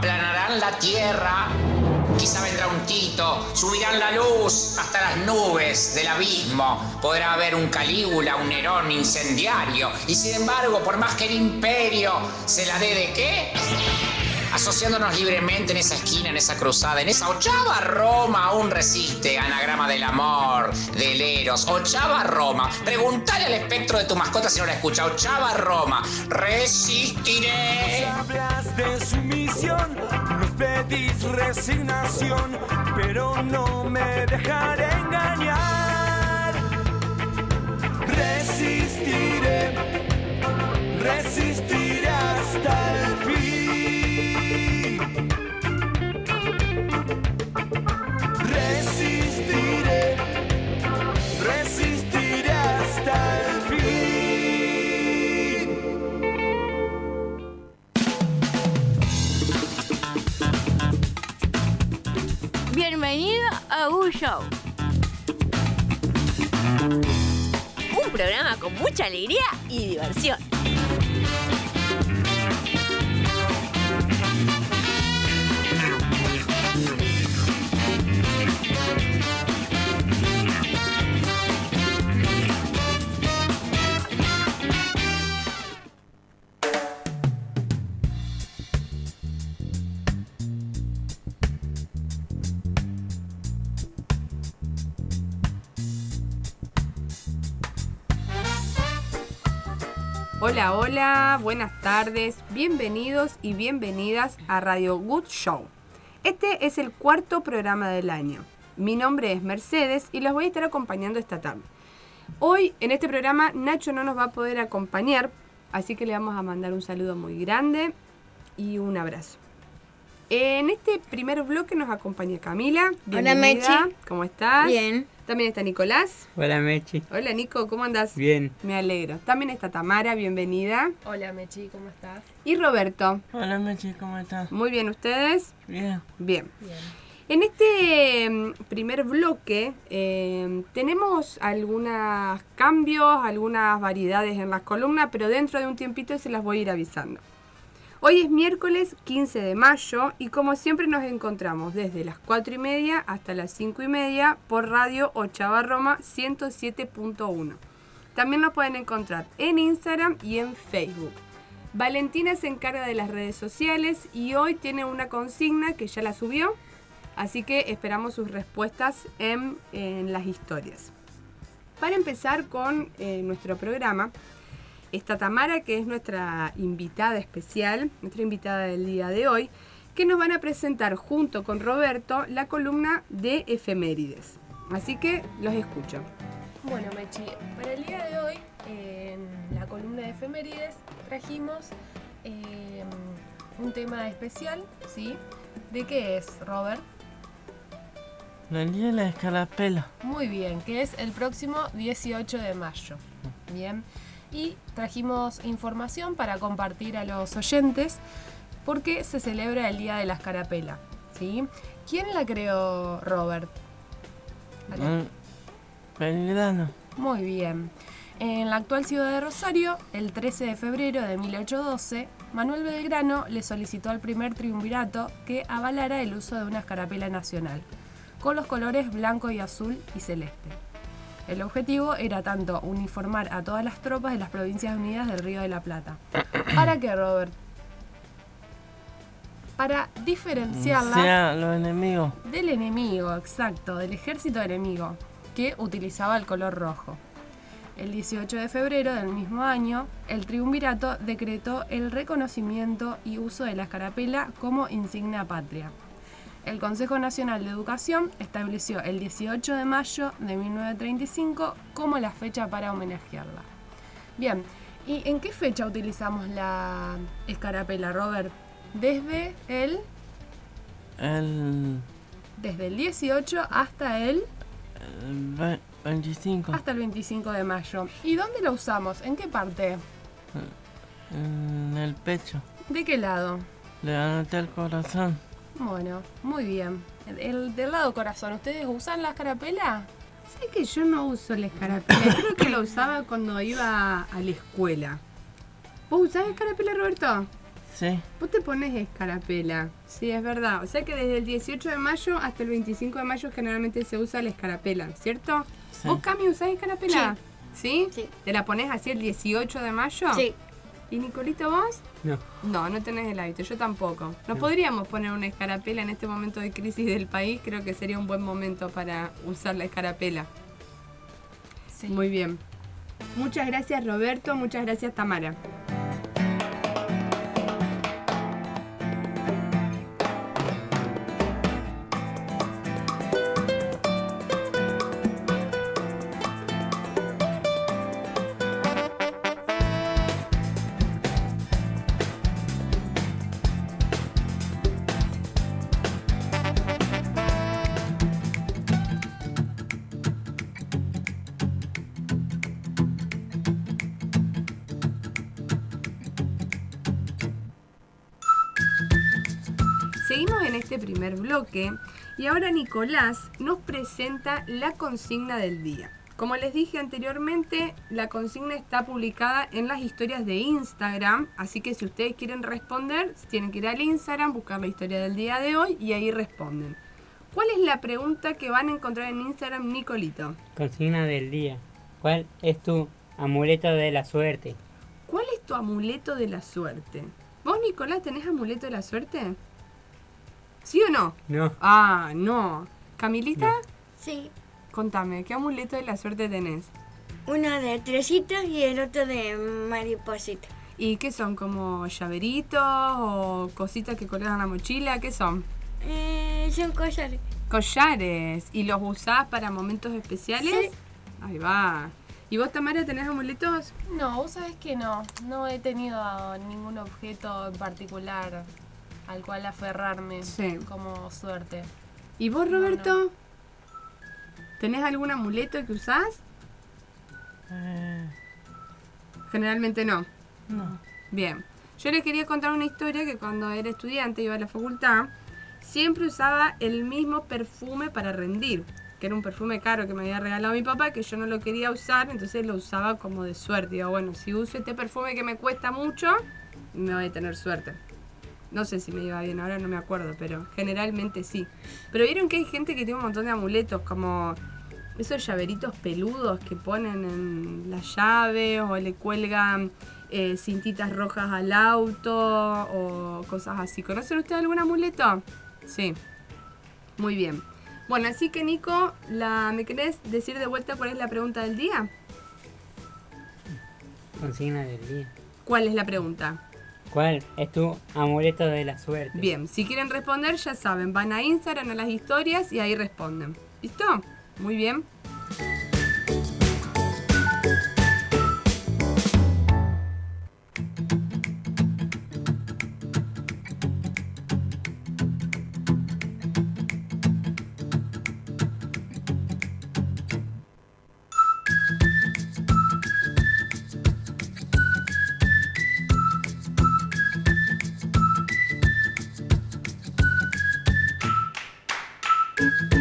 aplanarán la tierra. Quizá vendrá un Tito, subirán la luz hasta las nubes del abismo. Podrá haber un Calígula, un Nerón incendiario. Y sin embargo, por más que el imperio se la dé de qué, asociándonos libremente en esa esquina, en esa cruzada, en esa ochava Roma aún resiste, anagrama del amor, del eros, ochava Roma. Preguntale al espectro de tu mascota si no la escucha, ochava Roma, resistiré. Hablas de sumisión, nos pedís resignación, pero no me dejaré engañar. Resistiré, resistiré hasta el Show. Un programa con mucha alegría y diversión. Hola, hola, buenas tardes, bienvenidos y bienvenidas a Radio Good Show. Este es el cuarto programa del año. Mi nombre es Mercedes y los voy a estar acompañando esta tarde. Hoy en este programa Nacho no nos va a poder acompañar, así que le vamos a mandar un saludo muy grande y un abrazo. En este primer bloque nos acompaña Camila. Hola. Mechi. ¿Cómo estás? Bien. También está Nicolás. Hola Mechi. Hola Nico, ¿cómo andas? Bien. Me alegro. También está Tamara, bienvenida. Hola Mechi, ¿cómo estás? Y Roberto. Hola Mechi, ¿cómo estás? Muy bien, ¿ustedes? Bien. Bien. Bien. En este mm, primer bloque eh, tenemos algunos cambios, algunas variedades en las columnas, pero dentro de un tiempito se las voy a ir avisando. Hoy es miércoles 15 de mayo y como siempre nos encontramos desde las 4 y media hasta las 5 y media por Radio Ochava Roma 107.1. También nos pueden encontrar en Instagram y en Facebook. Valentina se encarga de las redes sociales y hoy tiene una consigna que ya la subió, así que esperamos sus respuestas en, en las historias. Para empezar con eh, nuestro programa, está Tamara, que es nuestra invitada especial, nuestra invitada del día de hoy, que nos van a presentar junto con Roberto la columna de efemérides. Así que los escucho. Bueno Mechi, para el día de hoy en la columna de efemérides trajimos eh, un tema especial, ¿sí? ¿De qué es, Robert? La día de la escarapela. Muy bien, que es el próximo 18 de mayo. Bien. Y trajimos información para compartir a los oyentes porque se celebra el Día de la Escarapela. ¿sí? ¿Quién la creó, Robert? Mm, Belgrano. Muy bien. En la actual ciudad de Rosario, el 13 de febrero de 1812, Manuel Belgrano le solicitó al primer triunvirato que avalara el uso de una escarapela nacional, con los colores blanco y azul y celeste. El objetivo era tanto uniformar a todas las tropas de las Provincias Unidas del Río de la Plata. ¿Para qué, Robert? Para diferenciarlas Sea los enemigos. del enemigo, exacto, del ejército enemigo, que utilizaba el color rojo. El 18 de febrero del mismo año, el triunvirato decretó el reconocimiento y uso de la escarapela como insignia patria. El Consejo Nacional de Educación estableció el 18 de mayo de 1935 como la fecha para homenajearla. Bien, ¿y en qué fecha utilizamos la escarapela, Robert? Desde el, El, desde el 18 hasta el el ve- 25. hasta el 25 de mayo. ¿Y dónde lo usamos? ¿En qué parte? En el pecho. ¿De qué lado? Le anoté el corazón. Bueno, muy bien. El, el del lado corazón, ¿ustedes usan la escarapela? Sé que yo no uso la escarapela, creo que lo usaba cuando iba a la escuela. ¿Vos usás escarapela, Roberto? Sí. Vos te pones escarapela. Sí, es verdad. O sea que desde el 18 de mayo hasta el 25 de mayo generalmente se usa la escarapela, ¿cierto? Sí. ¿Vos, Cami, usás escarapela? ¿Sí? Sí. ¿Te la pones así el 18 de mayo? Sí. ¿Y Nicolito vos? No. No, no tenés el hábito, yo tampoco. ¿No podríamos poner una escarapela en este momento de crisis del país? Creo que sería un buen momento para usar la escarapela. Sí. Muy bien. Muchas gracias Roberto, muchas gracias Tamara. Bloque y ahora Nicolás nos presenta la consigna del día. Como les dije anteriormente, la consigna está publicada en las historias de Instagram, así que si ustedes quieren responder, tienen que ir al Instagram, buscar la historia del día de hoy y ahí responden. ¿Cuál es la pregunta que van a encontrar en Instagram, Nicolito? Consigna del día. ¿Cuál es tu amuleto de la suerte? ¿Cuál es tu amuleto de la suerte? ¿Vos, Nicolás, tenés amuleto de la suerte? ¿Sí o no? No. Ah, no. ¿Camilita? Sí. Contame, ¿qué amuleto de la suerte tenés? Uno de tresitos y el otro de mariposita. ¿Y qué son? ¿Como llaveritos o cositas que colgas en la mochila? ¿Qué son? Eh, son collares. Collares. ¿Y los usás para momentos especiales? Sí. Ahí va. ¿Y vos, Tamara, tenés amuletos? No, vos sabés que no. No he tenido ningún objeto en particular al cual aferrarme Sí. como suerte. ¿Y vos, No, Roberto? ¿Tenés algún amuleto que usás? Eh, Generalmente no. no. Bien, yo les quería contar una historia que cuando era estudiante, iba a la facultad, siempre usaba el mismo perfume para rendir, que era un perfume caro que me había regalado mi papá, que yo no lo quería usar, entonces lo usaba como de suerte. Digo, bueno, si uso este perfume que me cuesta mucho, me voy a tener suerte. No sé si me iba bien, ahora no me acuerdo, pero generalmente sí. Pero vieron que hay gente que tiene un montón de amuletos, como esos llaveritos peludos que ponen en la llave o le cuelgan eh, cintitas rojas al auto o cosas así. ¿Conocen ustedes algún amuleto? Sí. Muy bien. Bueno, así que Nico, la, ¿me querés decir de vuelta cuál es la pregunta del día? Consigna del día. ¿Cuál es la pregunta? ¿Cuál es tu amuleto de la suerte? Bien, si quieren responder ya saben, van a Instagram a las historias y ahí responden. ¿Listo? Muy bien. Bueno,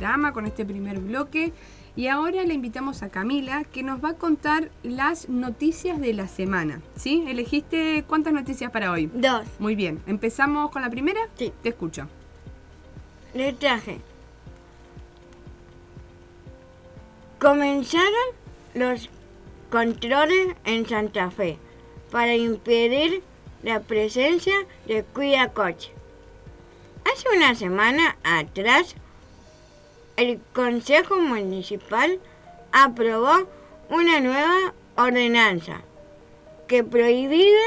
programa, con este primer bloque. Y ahora le invitamos a Camila que nos va a contar las noticias de la semana. ¿Sí? ¿Elegiste cuántas noticias para hoy? Dos. Muy bien. ¿Empezamos con la primera? Sí. Te escucho. Le traje. Comenzaron los controles en Santa Fe para impedir la presencia de cuida coche. Hace una semana atrás, el Consejo Municipal aprobó una nueva ordenanza que prohibía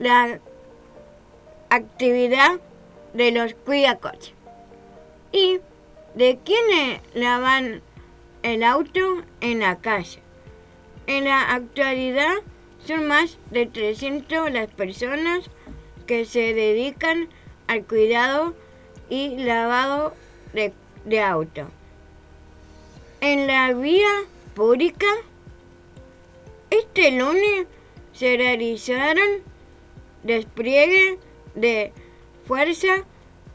la actividad de los cuidacoches y de quienes lavan el auto en la calle. En la actualidad son más de 300 las personas que se dedican al cuidado y lavado de, de auto. En la vía pública, este lunes se realizaron despliegue de fuerzas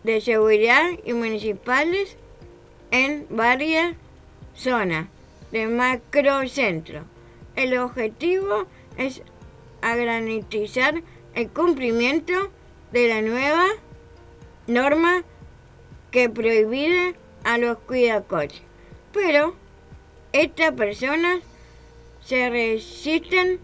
de seguridad y municipales en varias zonas de macrocentro. El objetivo es garantizar el cumplimiento de la nueva norma que prohíbe a los cuidacoches. Pero estas personas se resisten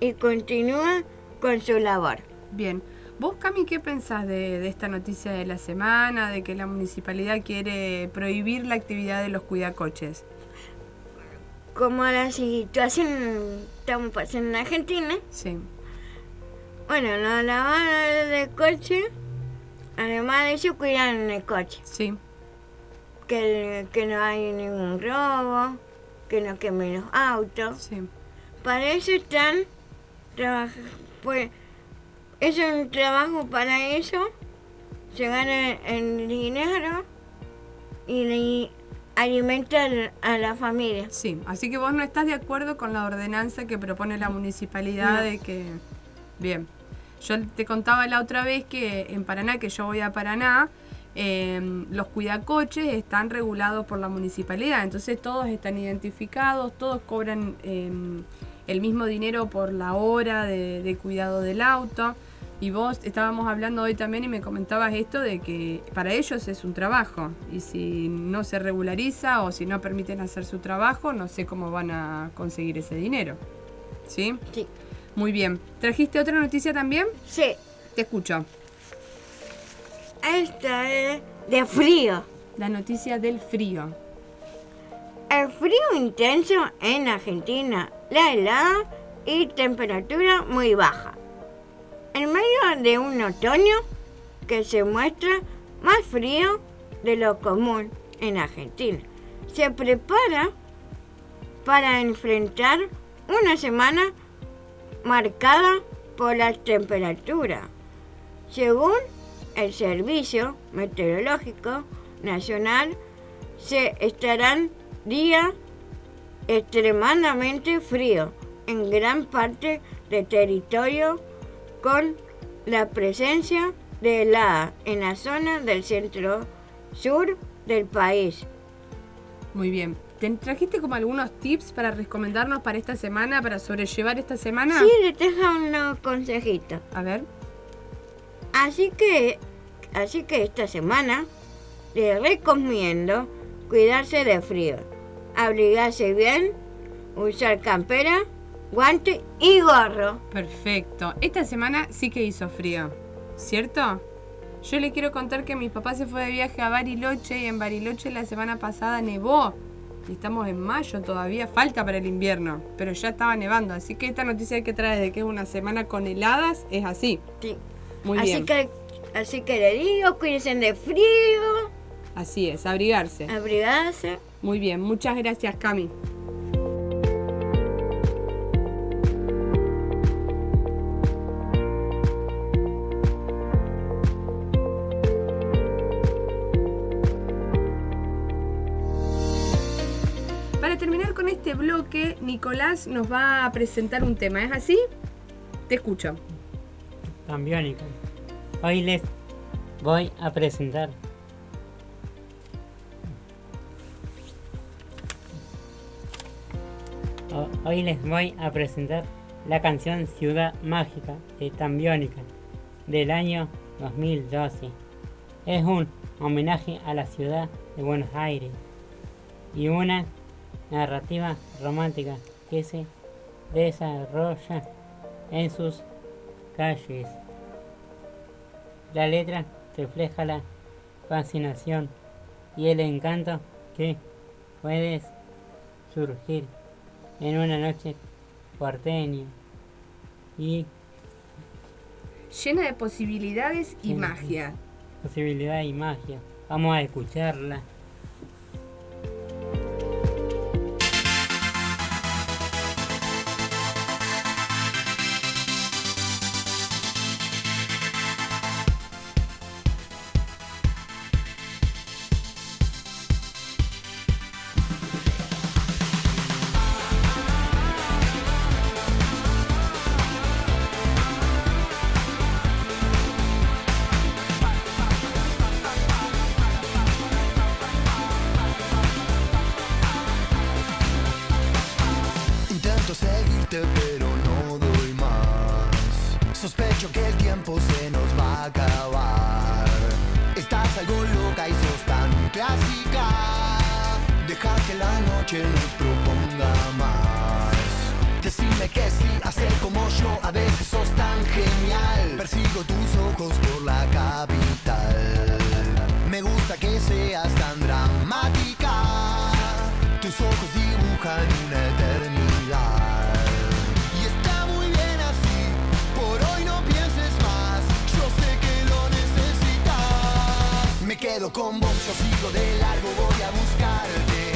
y continúan con su labor. Bien. ¿Vos, Cami, qué pensás de, de esta noticia de la semana, de que la municipalidad quiere prohibir la actividad de los cuidacoches? Como la situación estamos pasando en Argentina, Sí. bueno, los lavadores de coche, además de eso, cuidan el coche. Sí. Que, que no hay ningún robo, que no quemen los autos. Sí. Para eso están. Pues es un trabajo para eso. Se gana el dinero y alimenta al- a la familia. Sí, así que vos no estás de acuerdo con la ordenanza que propone la municipalidad No. de que... Bien, yo te contaba la otra vez que en Paraná, que yo voy a Paraná, eh, los cuidacoches están regulados por la municipalidad, entonces todos están identificados, todos cobran eh, el mismo dinero por la hora de, de cuidado del auto. Y vos estábamos hablando hoy también y me comentabas esto de que para ellos es un trabajo y si no se regulariza o si no permiten hacer su trabajo, no sé cómo van a conseguir ese dinero. ¿Sí? Sí. Muy bien. ¿Trajiste otra noticia también? Sí, Te escucho. Esta es de frío. La noticia del frío. El frío intenso en Argentina, la helada y temperatura muy baja. En medio de un otoño que se muestra más frío de lo común en Argentina, se prepara para enfrentar una semana marcada por las temperaturas. Según el Servicio Meteorológico Nacional, se estarán días extremadamente fríos en gran parte del territorio con la presencia de helada en la zona del centro sur del país. Muy bien. ¿Te trajiste como algunos tips para recomendarnos para esta semana, para sobrellevar esta semana? Sí, les dejo unos consejitos. A ver. Así que, así que esta semana les recomiendo cuidarse de frío, abrigarse bien, usar campera, guante y gorro. Perfecto. Esta semana sí que hizo frío, ¿cierto? Yo le quiero contar que mi papá se fue de viaje a Bariloche y en Bariloche la semana pasada nevó. Y estamos en mayo todavía, falta para el invierno, pero ya estaba nevando. Así que esta noticia que trae de que es una semana con heladas es así. Sí. Muy así bien. que, así que le digo, cuídense de frío, Así es, abrigarse. abrigarse. Muy bien, muchas gracias Cami. Para terminar con este bloque, Nicolás nos va a presentar un tema, ¿es así? Te escucho. Hoy les voy a presentar Ho- Hoy les voy a presentar la canción Ciudad Mágica de Tambiónica del año 2012. Es un homenaje a la ciudad de Buenos Aires y una narrativa romántica que se desarrolla en sus calles. La letra refleja la fascinación y el encanto que puede surgir en una noche porteña y Llena de posibilidades y magia. posibilidad y magia. Vamos a escucharla. Loca y sos tan clásica. Deja que la noche nos proponga más. Decime que sí, hacer como yo, a veces sos tan genial. Persigo tus ojos por la capital. Me gusta que seas tan dramática. Tus ojos dibujan quedo con vos, yo sigo de largo, voy a buscarte.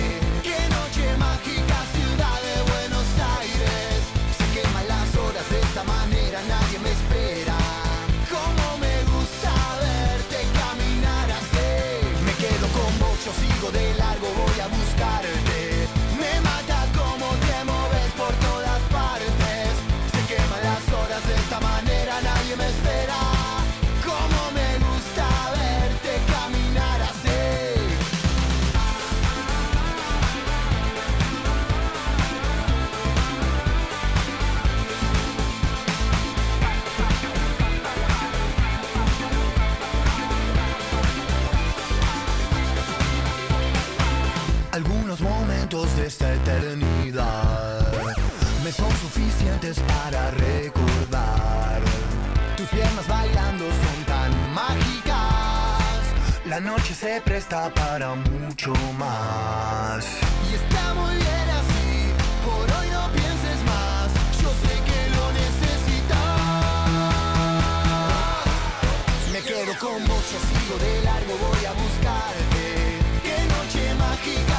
Para recordar. Tus piernas bailando son tan mágicas. La noche se presta para mucho más. Y está muy bien así. Por hoy no pienses más. Yo sé que lo necesitas. Me quedo con vos, yo sigo de largo, voy a buscarte. Qué noche mágica,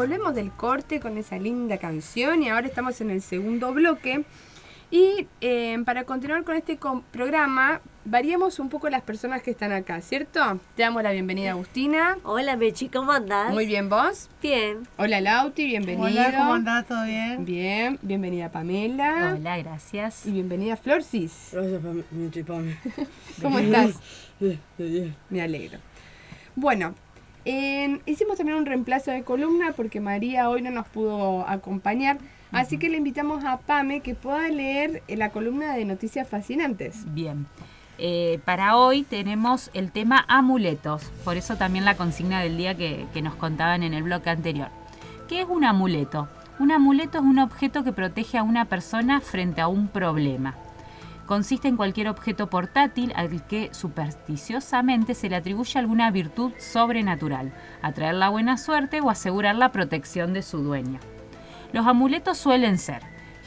Volvemos del corte con esa linda canción y ahora estamos en el segundo bloque. Y eh, para continuar con este com- programa, variamos un poco las personas que están acá, ¿cierto? Te damos la bienvenida, Agustina. Hola, Mechi, ¿cómo andás? Muy bien, ¿vos? Bien. Hola, Lauti, bienvenido. Hola, ¿cómo andás? ¿Todo bien? Bien, bienvenida, Pamela. Hola, gracias. Y bienvenida, Florcis. Gracias, Mechi, Pame. ¿Cómo estás? Bien, bien. Me alegro. Bueno, eh, hicimos también un reemplazo de columna porque María hoy no nos pudo acompañar. Así que le invitamos a Pame que pueda leer eh, la columna de noticias fascinantes. Bien. Eh, para hoy tenemos el tema amuletos, por eso también la consigna del día que, que nos contaban en el bloque anterior. ¿Qué es un amuleto? Un amuleto es un objeto que protege a una persona frente a un problema. Consiste en cualquier objeto portátil al que supersticiosamente se le atribuye alguna virtud sobrenatural, atraer la buena suerte o asegurar la protección de su dueño. Los amuletos suelen ser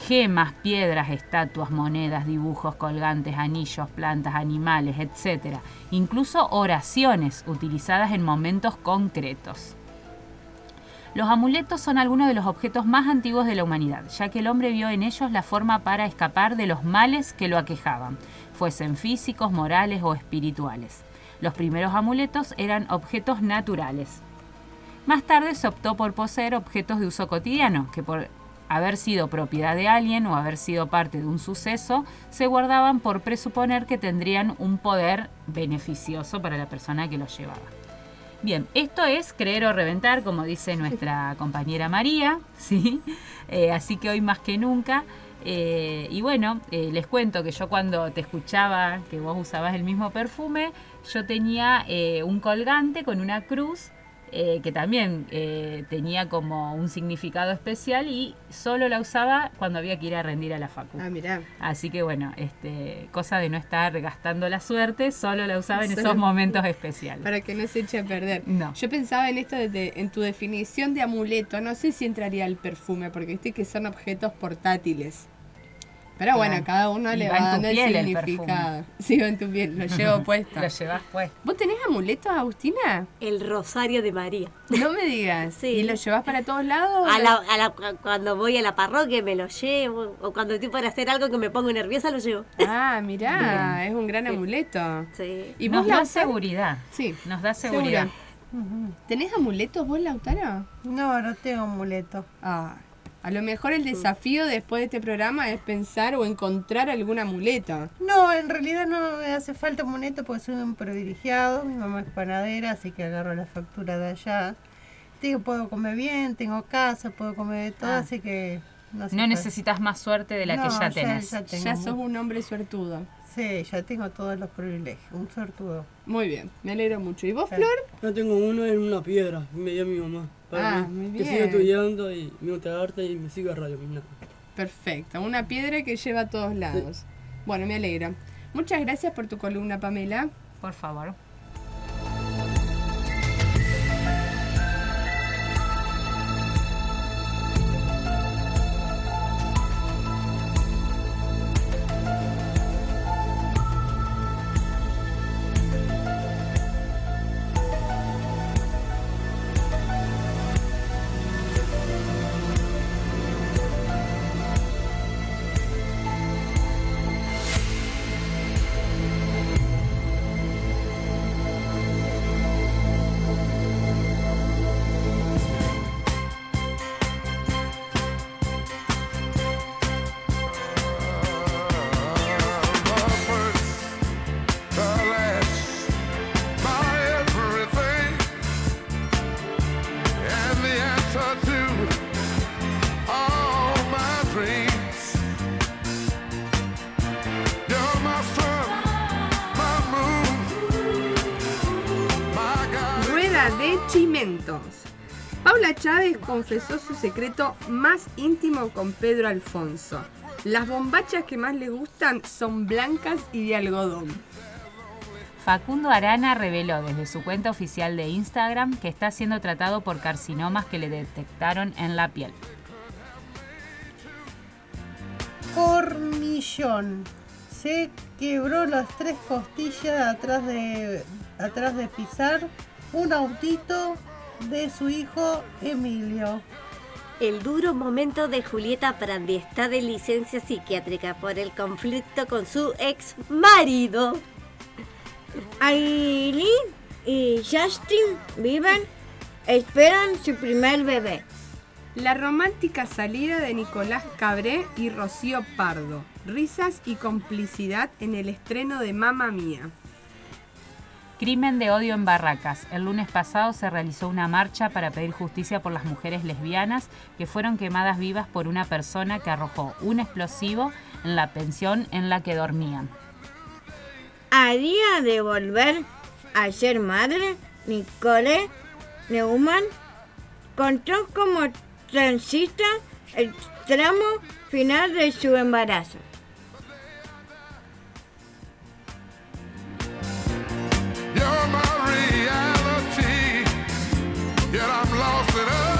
gemas, piedras, estatuas, monedas, dibujos, colgantes, anillos, plantas, animales, etc. Incluso oraciones utilizadas en momentos concretos. Los amuletos son algunos de los objetos más antiguos de la humanidad, ya que el hombre vio en ellos la forma para escapar de los males que lo aquejaban, fuesen físicos, morales o espirituales. Los primeros amuletos eran objetos naturales. Más tarde se optó por poseer objetos de uso cotidiano, que por haber sido propiedad de alguien o haber sido parte de un suceso, se guardaban por presuponer que tendrían un poder beneficioso para la persona que los llevaba. Bien, esto es creer o reventar, como dice nuestra compañera María, ¿sí? Eh, así que hoy más que nunca. eh, y bueno, eh, les cuento que yo cuando te escuchaba que vos usabas el mismo perfume, yo tenía un colgante con una cruz eh, que también eh, tenía como un significado especial y solo la usaba cuando había que ir a rendir a la facu. Ah, mirá. Así que bueno, este, cosa de no estar gastando la suerte, solo la usaba en Solo- esos momentos especiales. Para que no se eche a perder. No. Yo pensaba en esto en tu definición de amuleto. No sé si entraría el perfume, porque viste que son objetos portátiles. Pero bueno, Claro. cada uno Y le va va, dando el significado. sí, va en tu piel, lo llevo puesto. Lo llevas puesto. ¿Vos tenés amuletos, Agustina? El rosario de María. No me digas. Sí. ¿Y lo llevas para todos lados? A la, a la- cuando voy a la parroquia me lo llevo. O cuando estoy para hacer algo que me pongo nerviosa lo llevo. Ah, mirá, es un gran amuleto. Sí. ¿Y Nos vos, da seguridad. Sí. Nos da seguridad. ¿Tenés amuletos vos, Lautaro? No, no tengo amuleto. Ah, a lo mejor el desafío después de este programa es pensar o encontrar algún amuleto. No, en realidad no me hace falta amuleto porque soy un privilegiado. Mi mamá es panadera, así que agarro la factura de allá. Digo, puedo comer bien, tengo casa, puedo comer de todo, Ah. así que no No necesitas más suerte de la que No, ya tenés. Ya, Ya sos un hombre suertudo. Sí, ya tengo todos los privilegios. Un sortudo. Muy bien, me alegro mucho. ¿Y vos. Flor? Yo tengo uno en una piedra, me dio mi mamá. Para Ah, mí, muy Que bien. siga estudiando y me gusta arte y me siga radio. Perfecto, una piedra que lleva a todos lados. Bueno, me alegro. Muchas gracias por tu columna, Pamela. Por favor. Confesó su secreto más íntimo con Pedro Alfonso. Las bombachas que más le gustan son blancas y de algodón. Facundo Arana reveló desde su cuenta oficial de Instagram que está siendo tratado por carcinomas que le detectaron en la piel. Cornillón. Se quebró las tres costillas atrás de, atrás de pisar un autito de su hijo Emilio. El duro momento de Julieta Prandi está de licencia psiquiátrica por el conflicto con su ex marido. Aileen y Justin viven, esperan su primer bebé. La romántica salida de Nicolás Cabré y Rocío Pardo. Risas y complicidad en el estreno de Mamma Mía. Crimen de odio en Barracas. El lunes pasado se realizó una marcha para pedir justicia por las mujeres lesbianas que fueron quemadas vivas por una persona que arrojó un explosivo en la pensión en la que dormían. A día de volver a ser madre, Nicole Neumann contó cómo transita el tramo final de su embarazo. Yet I'm lost in a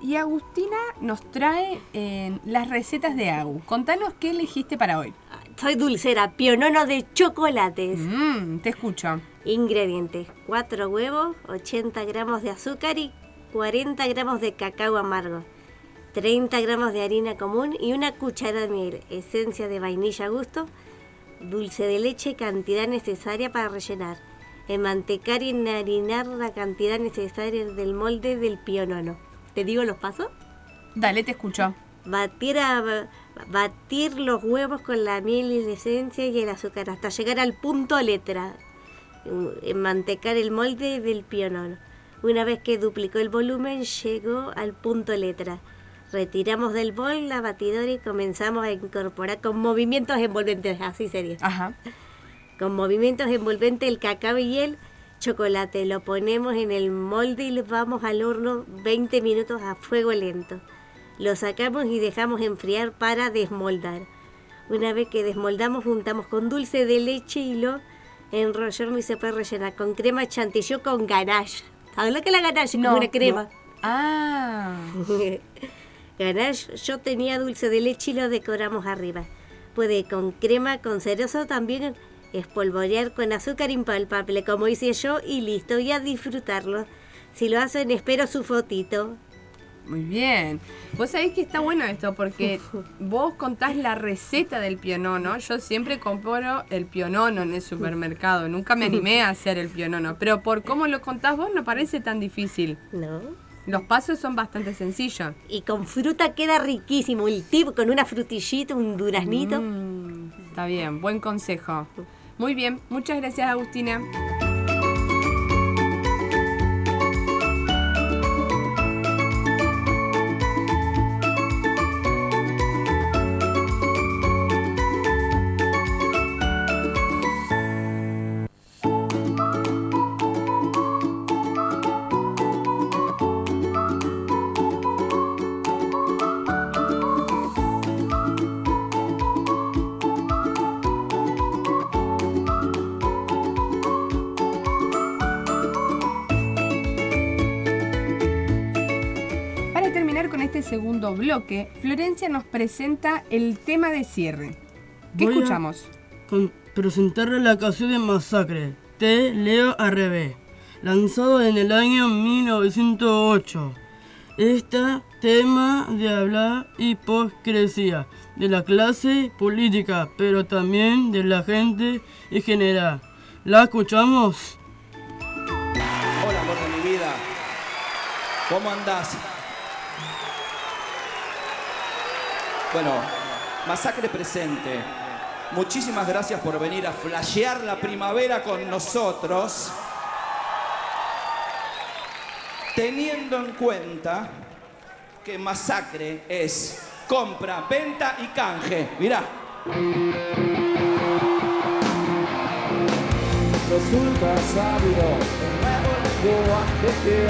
y Agustina nos trae eh, las recetas de Agu. Contanos qué elegiste para hoy. Soy dulcera, pionono de chocolates. Mm, te escucho. Ingredientes: 4 huevos, 80 gramos de azúcar y 40 gramos de cacao amargo. 30 gramos de harina común y una cuchara de miel, esencia de vainilla a gusto, dulce de leche, cantidad necesaria para rellenar. Enmantecar y enharinar la cantidad necesaria del molde del pionono. ¿Te digo los pasos? Dale, te escucho. Batir, a- batir los huevos con la miel y la esencia y el azúcar hasta llegar al punto letra. Uh, Enmantecar el molde del pionono. Una vez que duplicó el volumen, llegó al punto letra. Retiramos del bol la batidora y comenzamos a incorporar con movimientos envolventes, así sería. Ajá. Con movimientos envolventes el cacao y el chocolate. Lo ponemos en el molde y lo vamos al horno 20 minutos a fuego lento. Lo sacamos y dejamos enfriar para desmoldar. Una vez que desmoldamos, juntamos con dulce de leche y lo enrollamos y se puede rellenar con crema chantilly o con ganache. ¿Sabes lo que la ganache? No, Como una crema. no. Ah. Ganache, yo tenía dulce de leche y lo decoramos arriba. Puede con crema, con cerezo también espolvorear con azúcar impalpable, como hice yo, y listo, y a disfrutarlo. Si lo hacen, espero su fotito. Muy bien. Vos sabés que está bueno esto porque vos contás la receta del pionono. Yo siempre compro el pionono en el supermercado. Nunca me animé a hacer el pionono. Pero por cómo lo contás vos no parece tan difícil. No. Los pasos son bastante sencillos. Y con fruta queda riquísimo. El tip con una frutillita, un duraznito. Mm, está bien, buen consejo. Muy bien, muchas gracias Agustina. Bloque, Florencia nos presenta el tema de cierre. ¿Qué Voy escuchamos? con- presentar la canción de Masacre, Te Leo al revés, lanzado en el año 1908. Este tema de hablar hipocresía de la clase política, pero también de la gente en general. ¿La escuchamos? Hola, amor de mi vida. ¿Cómo andás? Bueno, Masacre presente. Muchísimas gracias por venir a flashear la primavera con nosotros. Teniendo en cuenta que Masacre es compra, venta y canje. Mirá. Resulta sabio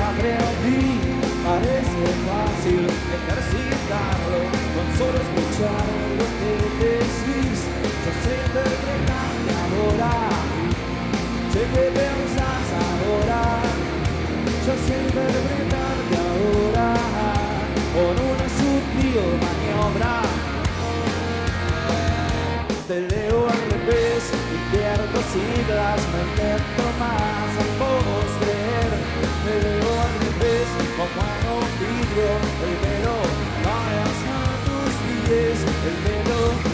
aprendí. Parece fácil ejercitarlo con solo escuchar lo que decís. Yo sé interpretarte ahora, sé que pensás ahora. Yo sé interpretarte ahora con una sutil maniobra. Te leo al revés y pierdo siglas, me invento más a vos creer. Te leo al revés como en un vidrio, hasta pies, el velo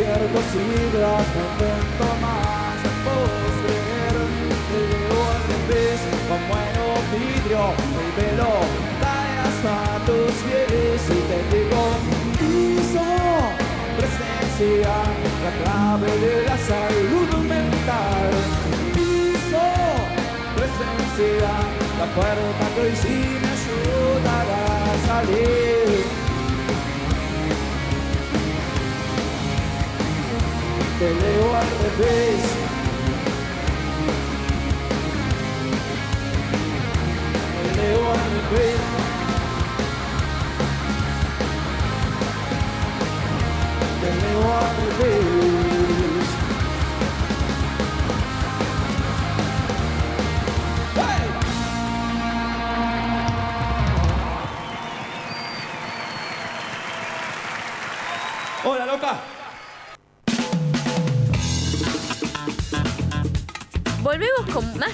pierdo siglas, no intento más puedo creer Te leo al revés, como en un vidrio El velo cae hasta tus pies y te digo Piso, presencia, la clave de la salud mental. Piso, presencia, la puerta que hoy sí me ayudará a salir te leo al revés. Te leo al revés. Te leo al revés.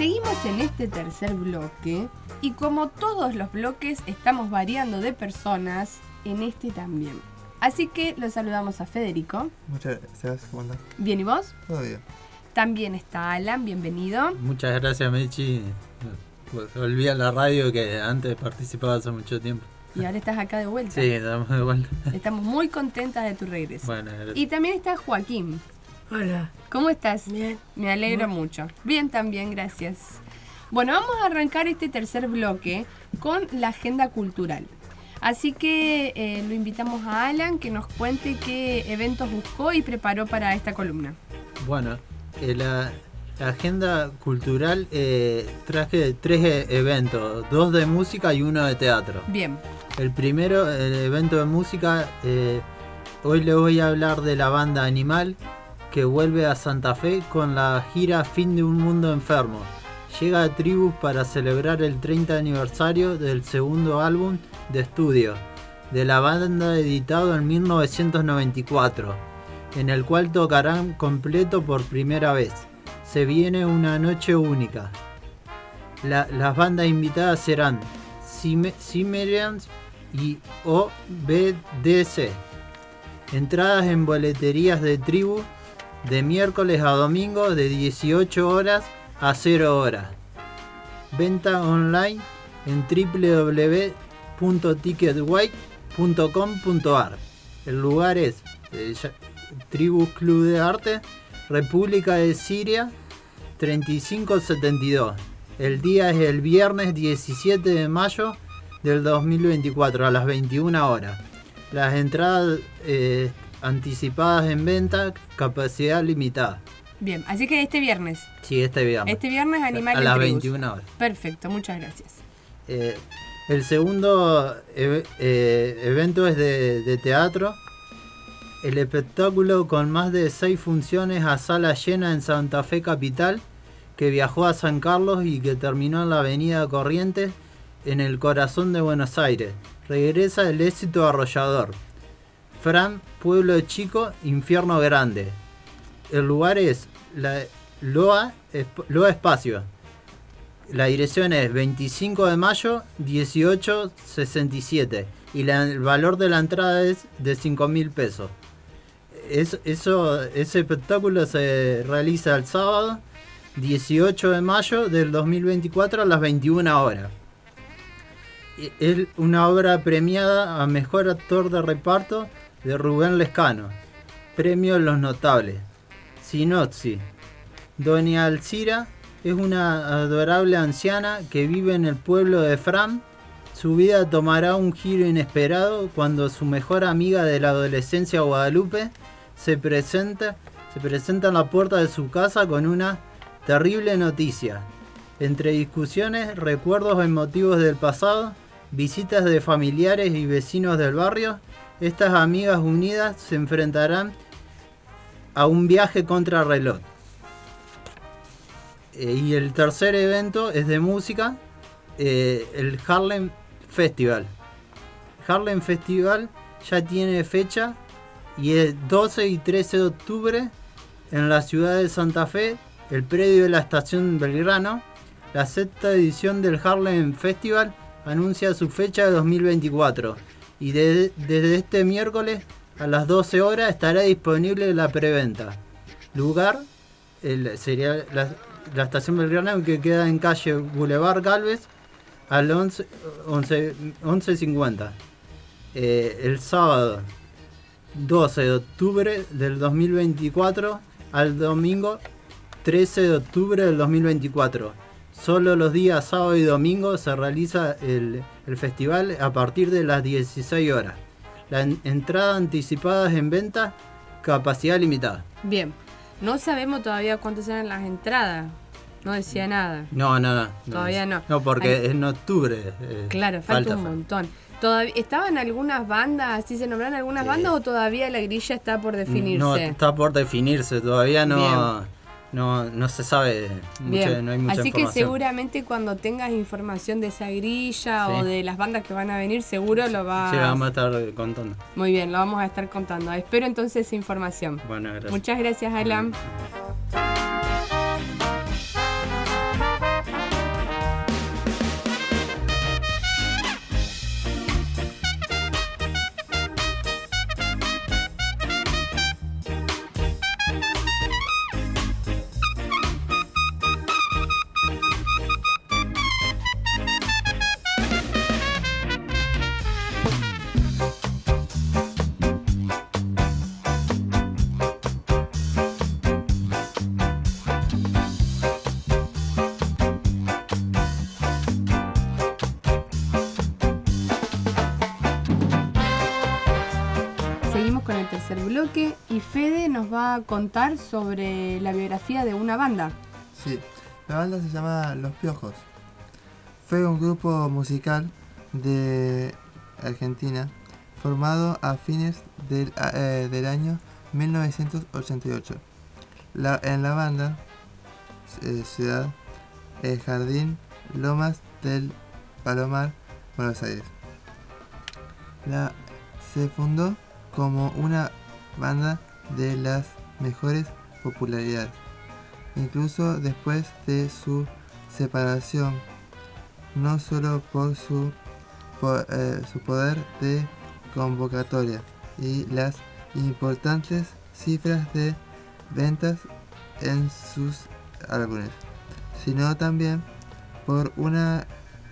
Seguimos en este tercer bloque y como todos los bloques estamos variando de personas, en este también. Así que los saludamos a Federico. Muchas gracias, ¿cómo andás? Bien, ¿y vos? Todo bien. También está Alan, bienvenido. Muchas gracias, Mechi. Volví a la radio que antes participaba hace mucho tiempo. Y ahora estás acá de vuelta. Sí, estamos de vuelta. Estamos muy contentas de tu regreso. Bueno, gracias. Y también está Joaquín. Hola. ¿Cómo estás? Bien. Me alegro Bien. mucho. Bien también, gracias. Bueno, vamos a arrancar este tercer bloque con la agenda cultural. Así que eh, lo invitamos a Alan que nos cuente qué eventos buscó y preparó para esta columna. Bueno, eh, la, la agenda cultural eh, traje tres eventos, dos de música y uno de teatro. Bien. El primero, el evento de música, eh, hoy le voy a hablar de la banda Animal que vuelve a Santa Fe con la gira Fin de un Mundo Enfermo. Llega a Tribus para celebrar el 30 aniversario del segundo álbum de estudio de la banda editado en 1994, en el cual tocarán completo por primera vez. Se viene una noche única. La- las bandas invitadas serán Cimmerians y OBDC. Entradas en boleterías de tribu de miércoles a domingo de 18 horas a 0 horas. Venta online en www.ticketway.com.ar. El lugar es eh, Tribus Club de Arte, República de Siria, 3572. El día es el viernes 17 de mayo del 2024 a las 21 horas. Las entradas eh, anticipadas en venta, capacidad limitada. Bien, así que este viernes. Sí, este viernes. Este viernes Animal A las Tribus. 21 horas. Perfecto, muchas gracias. Eh, el segundo eve- eh, evento es de, de teatro. El espectáculo con más de seis funciones a sala llena en Santa Fe Capital, que viajó a San Carlos y que terminó en la Avenida Corrientes, en el corazón de Buenos Aires. Regresa el éxito arrollador. Fran, Pueblo Chico, Infierno Grande. El lugar es Loa, Loa Espacio. La dirección es 25 de mayo 1867 y la- el valor de la entrada es de 5 mil pesos. Es- eso, ese espectáculo se realiza el sábado 18 de mayo del 2024 a las 21 horas. Es una obra premiada a Mejor Actor de Reparto de Rubén Lescano. Premio Los Notables. Sinopsis. Doña Alcira es una adorable anciana que vive en el pueblo de Fram. Su vida tomará un giro inesperado cuando su mejor amiga de la adolescencia Guadalupe se presenta, se presenta en la puerta de su casa con una terrible noticia. Entre discusiones, recuerdos emotivos del pasado, visitas de familiares y vecinos del barrio estas amigas unidas se enfrentarán a un viaje contra reloj. Eh, y el tercer evento es de música, eh, el Harlem Festival. Harlem Festival ya tiene fecha y es 12 y 13 de octubre en la ciudad de Santa Fe, el predio de la estación Belgrano. La sexta edición del Harlem Festival anuncia su fecha de 2024 y de- desde este miércoles a las 12 horas estará disponible la preventa. Lugar el- sería la, la estación Belgrano que queda en calle Boulevard Galvez al 11 11 11.50. Eh, el sábado 12 de octubre del 2024 al domingo 13 de octubre del 2024. Solo los días sábado y domingo se realiza el, el festival a partir de las 16 horas. La en- entrada anticipada en venta, capacidad limitada. Bien, no sabemos todavía cuántas eran las entradas. No decía nada. No, no, no. Todavía no. No, porque Ay. en octubre. eh, Claro, falta, un montón. Todavía, ¿Estaban algunas bandas, sí se nombraron algunas bandas o todavía la grilla está por definirse? No, está por definirse, todavía no, Bien. No, no se sabe, Bien. no hay mucha Así que seguramente cuando tengas información de esa grilla Sí. o de las bandas que van a venir, seguro lo vas... Sí, vamos a estar contando. Muy bien, lo vamos a estar contando. Espero entonces información. Bueno, gracias. Muchas gracias, Alan. Contar sobre la biografía de una banda. Sí, la banda se llama Los Piojos. Fue un grupo musical de Argentina formado a fines del, eh, del año 1988. La- en la banda, eh, ciudad, el Jardín Lomas del Palomar, Buenos Aires. La, se fundó como una banda de las mejores popularidades incluso después de su separación, no solo por su, eh, su poder de convocatoria y las importantes cifras de ventas en sus álbumes, sino también por una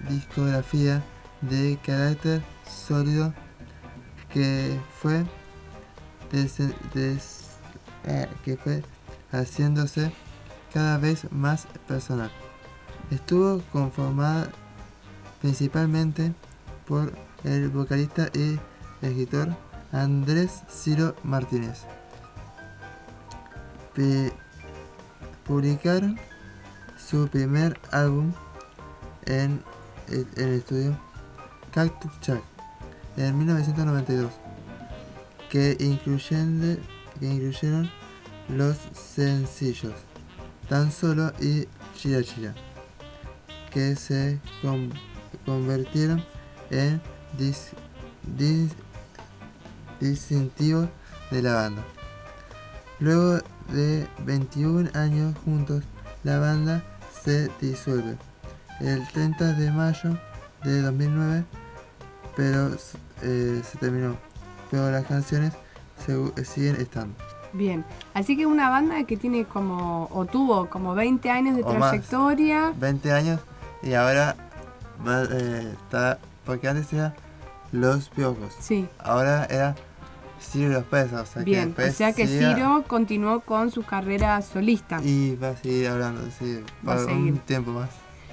discografía de carácter sólido que fue des- eh, que fue haciéndose cada vez más personal. Estuvo conformada principalmente por el vocalista y escritor Andrés Ciro Martínez. Publicaron su primer álbum en el, estudio Cactus Jack en 1992 que incluyen- que incluyeron los sencillos Tan Solo y Chira Chira que se con- convirtieron en dis- dis- distintivos de la banda. Luego de 21 años juntos, la banda se disuelve el 30 de mayo de 2009, pero eh, se terminó. Pero las canciones siguen estando. Bien, así que una banda que tiene como, o tuvo como 20 años de O más. trayectoria. 20 años y ahora va- eh, está. Porque antes era Los Piojos. Sí. Ahora era Ciro Los Pesas. O sea que Bien, o después sea que siga- Ciro continuó con su carrera solista. Y va a seguir hablando, sí, Va a seguir. un tiempo más.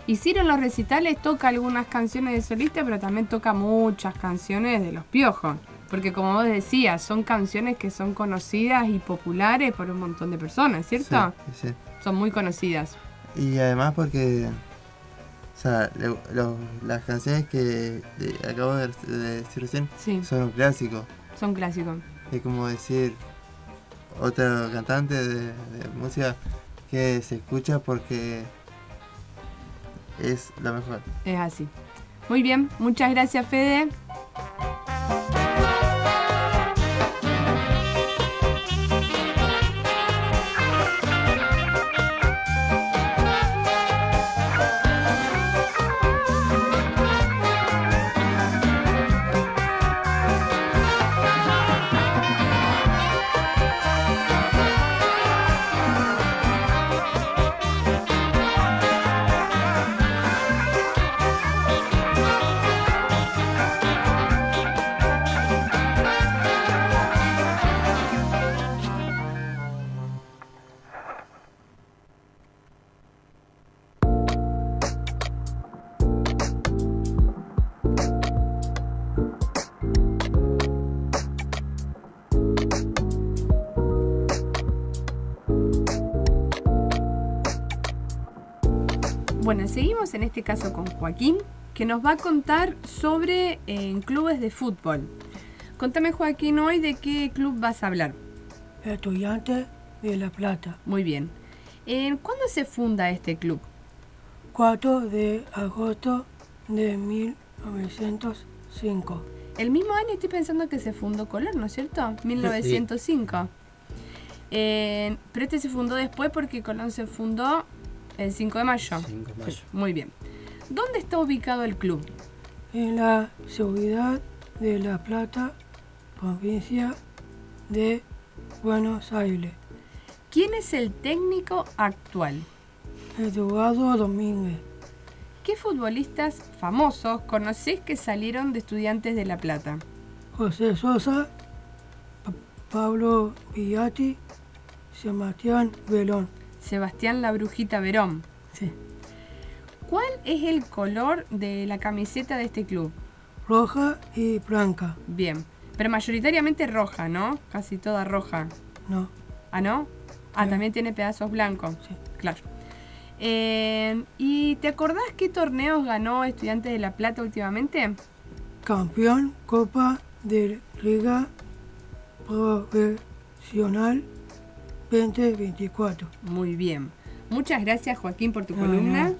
Y Ciro en los recitales toca algunas canciones de solista, pero también toca muchas canciones de los piojos. Porque como vos decías, son canciones que son conocidas y populares por un montón de personas, ¿cierto? Sí, sí. Son muy conocidas. Y además porque, o sea, lo- las canciones que de- acabo de, de decir recién son un clásico. Son clásicos. Es como decir otro cantante de, de música que se escucha porque es la mejor. Es así. Muy bien, muchas gracias Fede. En este caso con Joaquín, que nos va a contar sobre eh, clubes de fútbol. Contame Joaquín hoy de qué club vas a hablar. Estudiante de La Plata. Muy bien. Eh, ¿Cuándo se funda este club? 4 de agosto de 1905. El mismo año estoy pensando que se fundó Colón, ¿no es cierto? 1905. Eh, pero este se fundó después porque Colón se fundó el 5 de mayo. 5 de mayo. Sí, Muy bien. ¿Dónde está ubicado el club? En la ciudad de La Plata, provincia de Buenos Aires. ¿Quién es el técnico actual? Eduardo Domínguez. ¿Qué futbolistas famosos conocés que salieron de estudiantes de La Plata? José Sosa, Pa- Pablo Villati, Sebastián Belón. Sebastián La Brujita Verón. Sí. ¿Cuál es el color de la camiseta de este club? Roja y blanca. Bien. Pero mayoritariamente roja, ¿no? Casi toda roja. No. ¿Ah, no? Ah, también tiene pedazos blancos. Sí. Claro. Eh, ¿Y te acordás qué torneos ganó Estudiantes de La Plata últimamente? Campeón Copa de Liga Profesional 2024. Muy bien. Muchas gracias, Joaquín, por tu No, columna. no.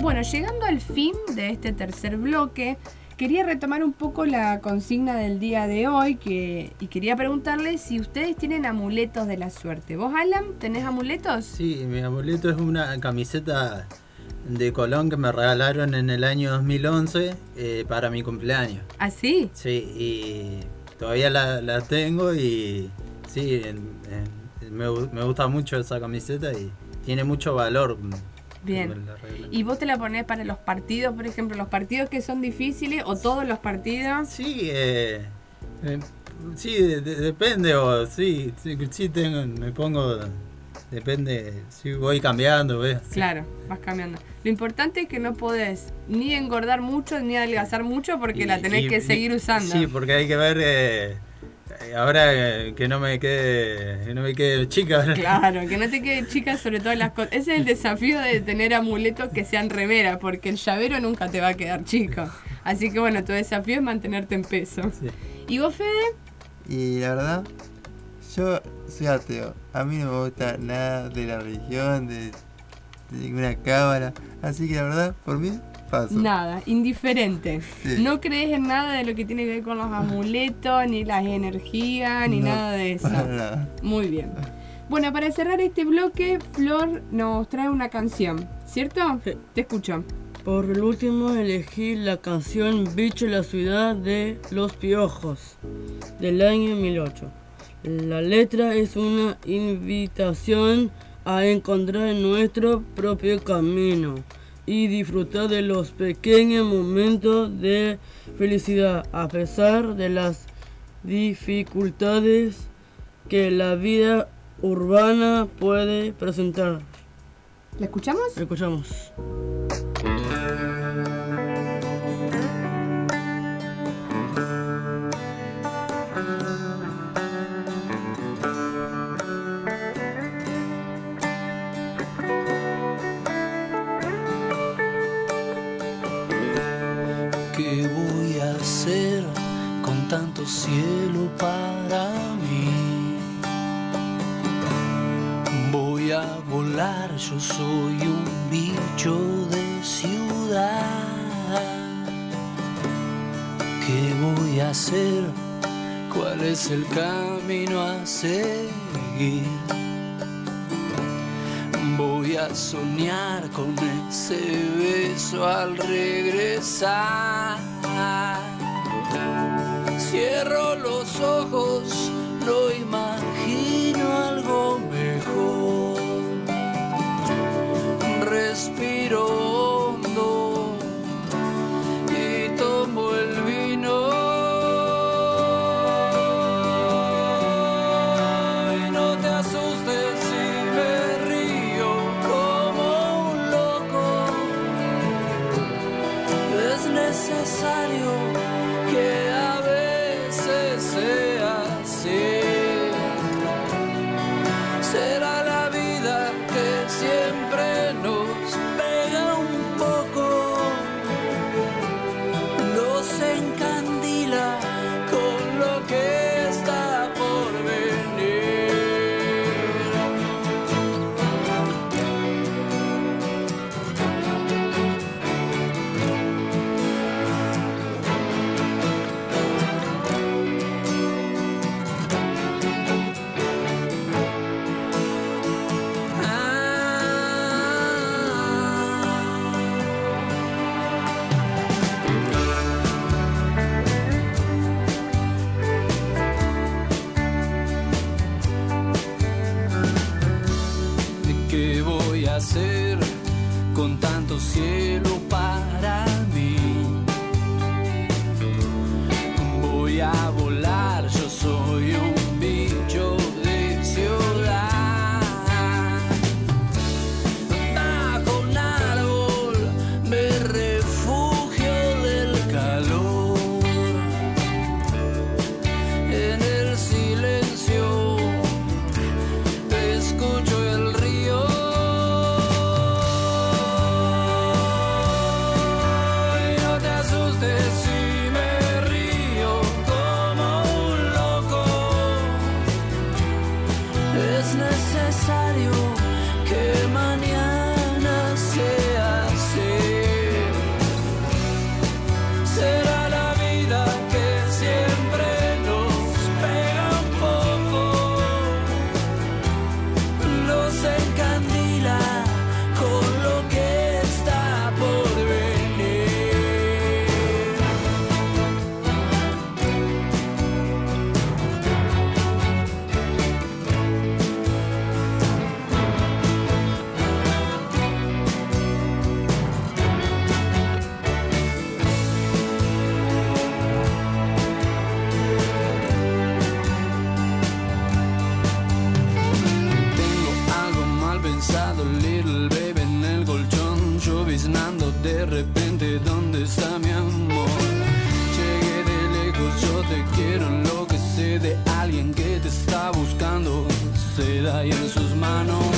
Bueno, llegando al fin de este tercer bloque, quería retomar un poco la consigna del día de hoy que, y quería preguntarles si ustedes tienen amuletos de la suerte. ¿Vos, Alan, tenés amuletos? Sí, mi amuleto es una camiseta de Colón que me regalaron en el año 2011 eh, para mi cumpleaños. ¿Ah, sí? Sí, y todavía la, la tengo y sí, me, me gusta mucho esa camiseta y tiene mucho valor. Bien. ¿Y vos te la ponés para los partidos, por ejemplo, los partidos que son difíciles o todos los partidos? Sí, eh, eh, sí, de- de- depende, o sí, sí, sí tengo, me pongo, depende, sí voy cambiando, ¿ves? Claro, vas cambiando. Lo importante es que no podés ni engordar mucho ni adelgazar mucho porque la tenés Y- que y- seguir usando. Sí, porque hay que ver, eh, ahora eh, que no me quede, que no me quede chica. ¿verdad? Claro, que no te quede chica sobre todas las cosas. Ese es el desafío de tener amuletos que sean remera, porque el llavero nunca te va a quedar chico. Así que bueno, tu desafío es mantenerte en peso. ¿Y vos, Fede? Y la verdad, yo soy ateo. A mí no me gusta nada de la religión, de, de ninguna cámara. Así que la verdad, por mí, paso. Nada, indiferente. Sí. No crees en nada de lo que tiene que ver con los amuletos, ni las energías, ni No, nada de eso. para nada. Muy bien. Bueno, para cerrar este bloque, Flor nos trae una canción, ¿cierto? Te escucho. Por el último elegí la canción Bicho en la ciudad de Los Piojos del año 1008. La letra es una invitación a encontrar nuestro propio camino y disfrutar de los pequeños momentos de felicidad a pesar de las dificultades que la vida urbana puede presentar. ¿La escuchamos? La escuchamos. con tanto cielo para mí. Voy a volar, yo soy un bicho de ciudad. ¿Qué voy a hacer? ¿Cuál es el camino a seguir? Voy a soñar con ese beso al regresar. Cierro los ojos, no imagino algo mejor. Respiro. con tanto cielo para seda y en sus manos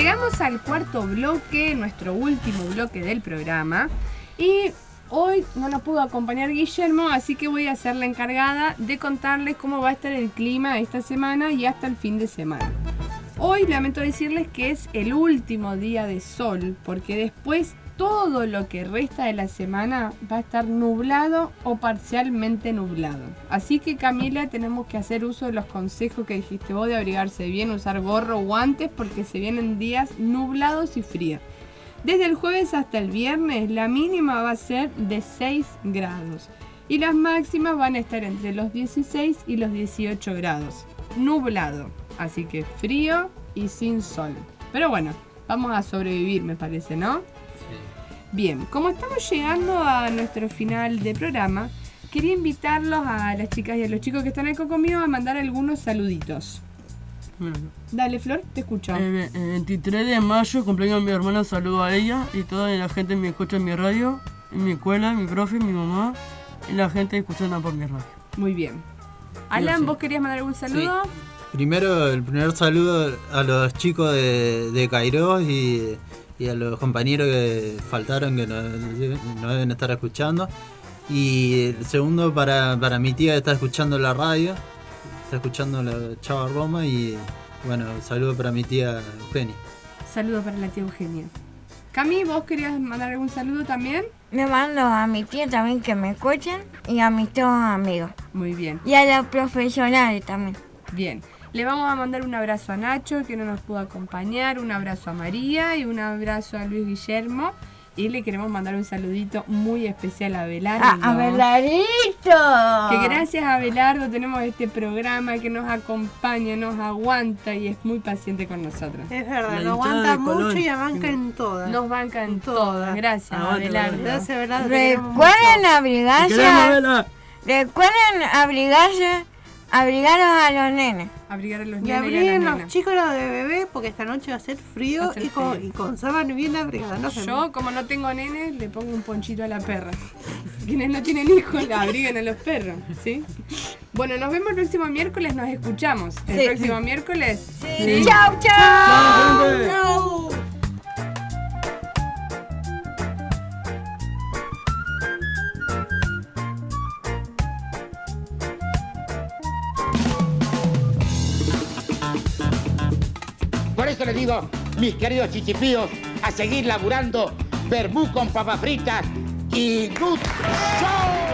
Llegamos al cuarto bloque, nuestro último bloque del programa. Y hoy no nos pudo acompañar Guillermo, así que voy a ser la encargada de contarles cómo va a estar el clima esta semana y hasta el fin de semana. Hoy lamento decirles que es el último día de sol, porque después todo lo que resta de la semana va a estar nublado o parcialmente nublado. Así que Camila, tenemos que hacer uso de los consejos que dijiste vos de abrigarse bien, usar gorro, guantes, porque se vienen días nublados y fríos. Desde el jueves hasta el viernes la mínima va a ser de 6 grados y las máximas van a estar entre los 16 y los 18 grados. Nublado, así que frío y sin sol. Pero bueno, vamos a sobrevivir me parece, ¿no? Bien, como estamos llegando a nuestro final de programa, quería invitarlos a las chicas y a los chicos que están acá conmigo a mandar algunos saluditos. Dale, Flor, te escucho. El, el 23 de mayo cumpleaños mi hermana, saludo a ella y toda la gente me escucha en mi radio, en mi escuela, mi profe, mi mamá y la gente escuchando por mi radio. Muy bien. Alan, sí. ¿vos querías mandar algún saludo? Primero, el primer saludo a los chicos de, de Cairós y, y a los compañeros que faltaron, que no, no deben estar escuchando. Y el segundo para, para mi tía que está escuchando la radio, está escuchando la Chava Roma y bueno, saludo para mi tía Eugenia. Saludos para la tía Eugenia. Cami, ¿vos querías mandar algún saludo también? Me mando a mi tía también que me escuchen y a mis todos amigos. Muy bien. Y a los profesionales también. Bien. Le vamos a mandar un abrazo a Nacho, que no nos pudo acompañar, un abrazo a María y un abrazo a Luis Guillermo. Y le queremos mandar un saludito muy especial a Abelardo. ¡A Abelardito! Que gracias a Abelardo tenemos este programa que nos acompaña, nos aguanta y es muy paciente con nosotros. Es verdad, nos aguanta mucho y banca en todas. Nos banca en todas. Gracias, Aguante, Abelardo. Gracias, Abelardo. te queremos Recuerden abrigarse. Recuerden abrigarse, abrigaros a los nenes. Abrigar a los nenes y a abriguen los chicos los de bebé porque esta noche va a ser frío, Va a ser y, con, frío. y con sábana bien abrigada. Nos vemos. Yo, como no tengo nenes, le pongo un ponchito a la perra. Quienes no tienen hijos, la abrigan a los perros, ¿sí? Bueno, nos vemos el próximo miércoles, nos escuchamos. El Sí. próximo miércoles. Sí. Chau, chau. gente. Chau. Digo, mis queridos chichipíos, a seguir laburando, verbú con papas fritas y good show.